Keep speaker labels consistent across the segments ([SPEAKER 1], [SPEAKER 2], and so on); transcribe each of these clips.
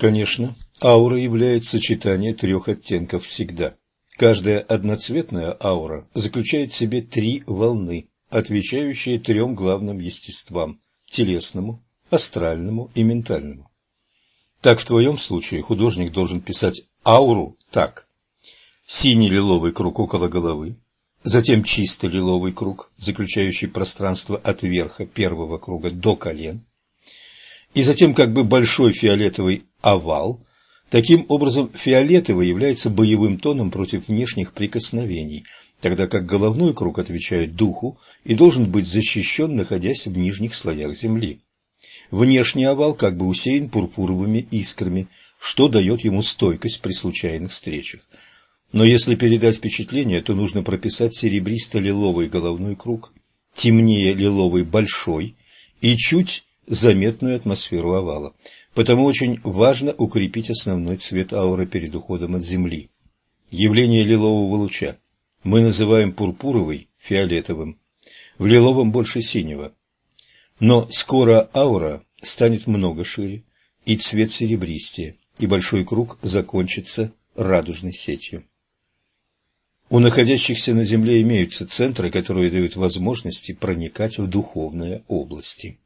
[SPEAKER 1] Конечно, аура является сочетание трех оттенков всегда. Каждая одноцветная аура заключает в себе три волны, отвечающие трем главным естествам – телесному, астральному и ментальному. Так в твоем случае художник должен писать ауру так. Синий лиловый круг около головы, затем чистый лиловый круг, заключающий пространство от верха первого круга до колен, и затем как бы большой фиолетовый овал. Таким образом, фиолетовый является боевым тоном против внешних прикосновений, тогда как головной круг отвечает духу и должен быть защищен, находясь в нижних слоях земли. Внешний овал как бы усеян пурпуровыми искрами, что дает ему стойкость при случайных встречах. Но если передать впечатление, то нужно прописать серебристо-лиловый головной круг, темнее лиловый большой и чуть заметную атмосферу овала. Потому очень важно укрепить основной цвет ауры перед уходом от Земли. Явление лилового луча мы называем пурпуровый фиолетовым, в лиловом больше синего. Но скоро аура станет много шире, и цвет серебристее, и большой круг закончится радужной сетью. У находящихся на Земле имеются центры, которые дают возможности проникать в духовные области.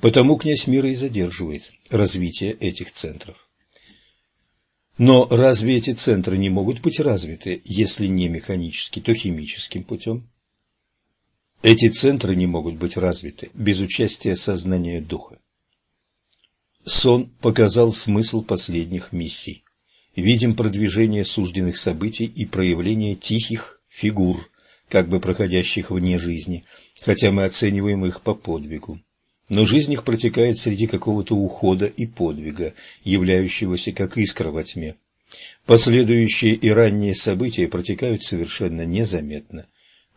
[SPEAKER 1] Потому князь мира и задерживает развитие этих центров. Но разве эти центры не могут быть развиты, если не механически, то химическим путем? Эти центры не могут быть развиты без участия сознания духа. Сон показал смысл последних миссий. Видим продвижение сужденных событий и проявление тихих фигур, как бы проходящих вне жизни, хотя мы оцениваем их по подвигу но жизнь их протекает среди какого-то ухода и подвига, являющегося как искра во тьме. Последующие и ранние события протекают совершенно незаметно.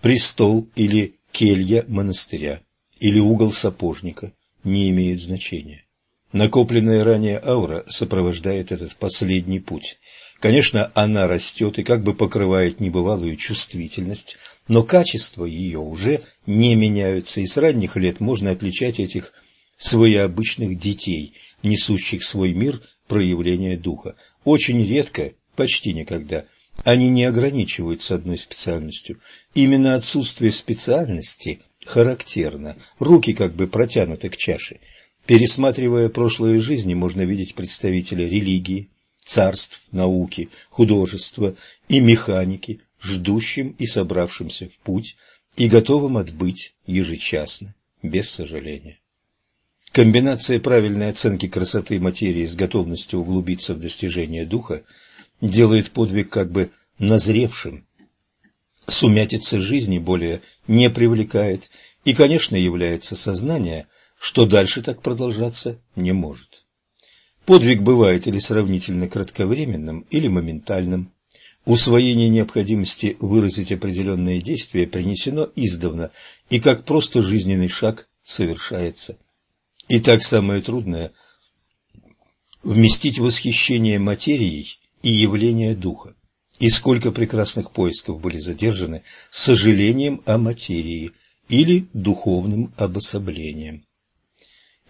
[SPEAKER 1] Престол или келья монастыря, или угол сапожника не имеют значения. Накопленная ранее аура сопровождает этот последний путь. Конечно, она растет и как бы покрывает небывалую чувствительность, но качества ее уже не меняются, и с ранних лет можно отличать этих своеобычных детей, несущих свой мир проявления духа. Очень редко, почти никогда, они не ограничиваются одной специальностью. Именно отсутствие специальности характерно, руки как бы протянуты к чаше. Пересматривая прошлые жизни, можно видеть представителя религии, царств, науки, художества и механики, ждущим и собравшимся в путь, и готовым отбыть ежечасно, без сожаления. Комбинация правильной оценки красоты материи с готовностью углубиться в достижение духа делает подвиг как бы назревшим. Сумятица жизни более не привлекает, и, конечно, является сознание, что дальше так продолжаться не может. Подвиг бывает или сравнительно кратковременным, или моментальным, Усвоение необходимости выразить определенные действия принесено издавна и как просто жизненный шаг совершается. И так самое трудное – вместить восхищение материей и явление духа. И сколько прекрасных поисков были задержаны сожалением о материи или духовным обособлением.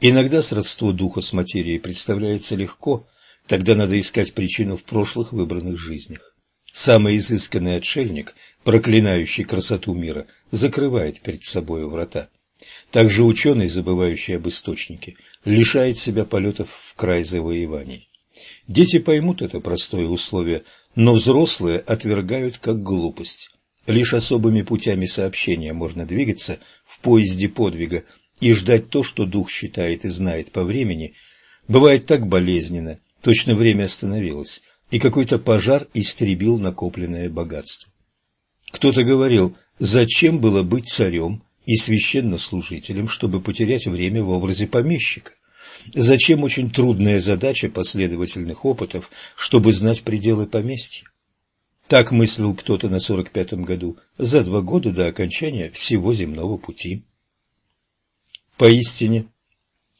[SPEAKER 1] Иногда сродство духа с материей представляется легко, тогда надо искать причину в прошлых выбранных жизнях. Самый изысканный отшельник, проклинающий красоту мира, закрывает перед собой врата. Также ученый, забывающий об источнике, лишает себя полетов в край завоеваний. Дети поймут это простое условие, но взрослые отвергают как глупость. Лишь особыми путями сообщения можно двигаться в поезде подвига и ждать то, что дух считает и знает по времени, бывает так болезненно, точно время остановилось, и какой-то пожар истребил накопленное богатство. Кто-то говорил, зачем было быть царем и священнослужителем, чтобы потерять время в образе помещика? Зачем очень трудная задача последовательных опытов, чтобы знать пределы поместья? Так мыслил кто-то на сорок пятом году, за два года до окончания всего земного пути. Поистине,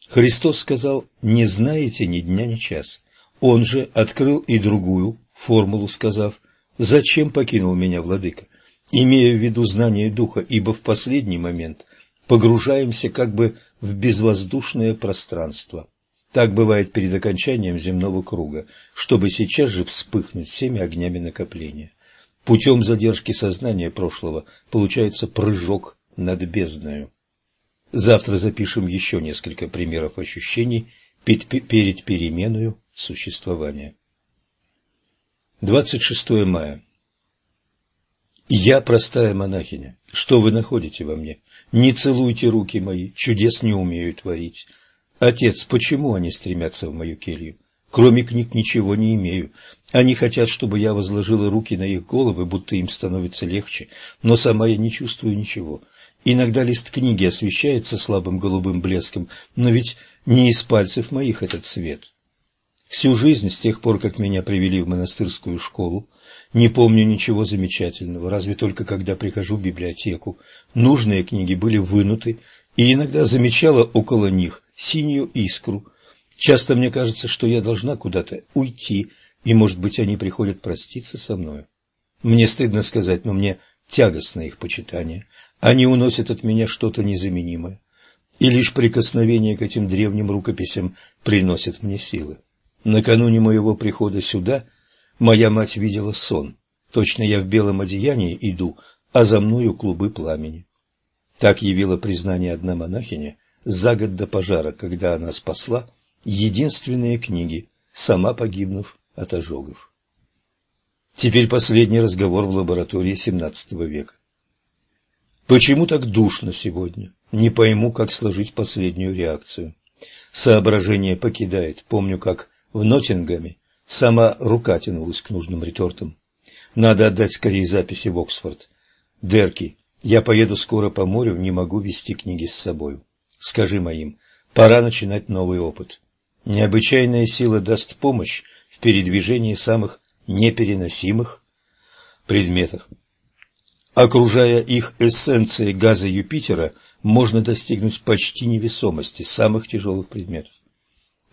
[SPEAKER 1] Христос сказал, не знаете ни дня, ни часа. Он же открыл и другую формулу, сказав, «Зачем покинул меня, владыка?» имея в виду знание духа, ибо в последний момент погружаемся как бы в безвоздушное пространство. Так бывает перед окончанием земного круга, чтобы сейчас же вспыхнуть всеми огнями накопления. Путем задержки сознания прошлого получается прыжок над бездною. Завтра запишем еще несколько примеров ощущений перед переменою существования. 26 мая. Я простая монахиня. Что вы находите во мне? Не целуйте руки мои, чудес не умею творить. Отец, почему они стремятся в мою келью? Кроме книг ничего не имею. Они хотят, чтобы я возложила руки на их головы, будто им становится легче, но сама я не чувствую ничего. Иногда лист книги освещается слабым голубым блеском, но ведь не из пальцев моих этот свет. Всю жизнь, с тех пор, как меня привели в монастырскую школу, не помню ничего замечательного, разве только когда прихожу в библиотеку. Нужные книги были вынуты, и иногда замечала около них синюю искру. Часто мне кажется, что я должна куда-то уйти, и, может быть, они приходят проститься со мною. Мне стыдно сказать, но мне тягостно их почитание. Они уносят от меня что-то незаменимое, и лишь прикосновение к этим древним рукописям приносит мне силы. Накануне моего прихода сюда моя мать видела сон. Точно я в белом одеянии иду, а за мною клубы пламени. Так явила признание одна монахиня за год до пожара, когда она спасла единственные книги, сама погибнув от ожогов. Теперь последний разговор в лаборатории XVII века. Почему так душно сегодня? Не пойму, как сложить последнюю реакцию. Соображение покидает. Помню, как в Ноттингеме сама рука тянулась к нужным ретортам. Надо отдать скорее записи в Оксфорд. Дерки, я поеду скоро по морю, не могу вести книги с собой. Скажи моим, пора начинать новый опыт. Необычайная сила даст помощь в передвижении самых непереносимых предметов. Окружая их эссенцией газа Юпитера, можно достигнуть почти невесомости самых тяжелых предметов.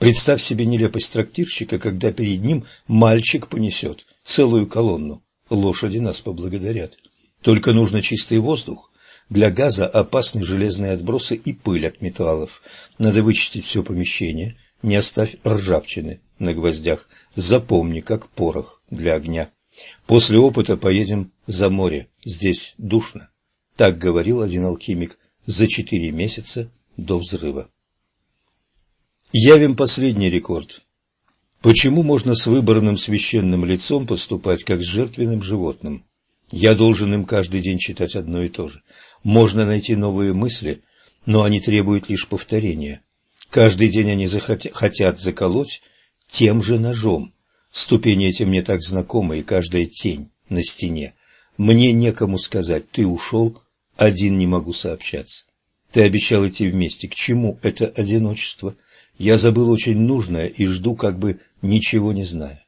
[SPEAKER 1] Представь себе нелепость трактирщика, когда перед ним мальчик понесет целую колонну. Лошади нас поблагодарят. Только нужно чистый воздух. Для газа опасны железные отбросы и пыль от металлов. Надо вычистить все помещение. Не оставь ржавчины на гвоздях. Запомни, как порох для огня. После опыта поедем за море. Здесь душно. Так говорил один алхимик за четыре месяца до взрыва. Явим последний рекорд. Почему можно с выбранным священным лицом поступать как с жертвенным животным? Я должен им каждый день читать одно и то же. Можно найти новые мысли, но они требуют лишь повторения. Каждый день они захотят, хотят заколоть тем же ножом. Ступени эти мне так знакомы, и каждая тень на стене. Мне некому сказать, ты ушел, один не могу сообщаться. Ты обещал идти вместе. К чему это одиночество? Я забыл очень нужное и жду, как бы ничего не зная.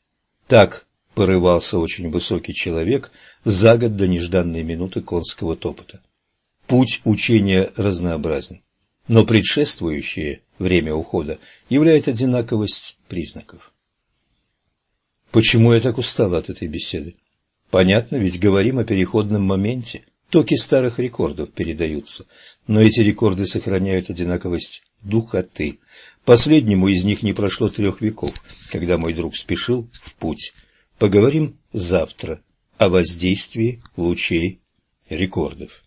[SPEAKER 1] Так порывался очень высокий человек за год до нежданной минуты конского топота. Путь учения разнообразен, но предшествующее время ухода являет одинаковость признаков. Почему я так устал от этой беседы? Понятно, ведь говорим о переходном моменте. Токи старых рекордов передаются, но эти рекорды сохраняют одинаковость духоты. Последнему из них не прошло трех веков, когда мой друг спешил в путь. Поговорим завтра о воздействии лучей рекордов.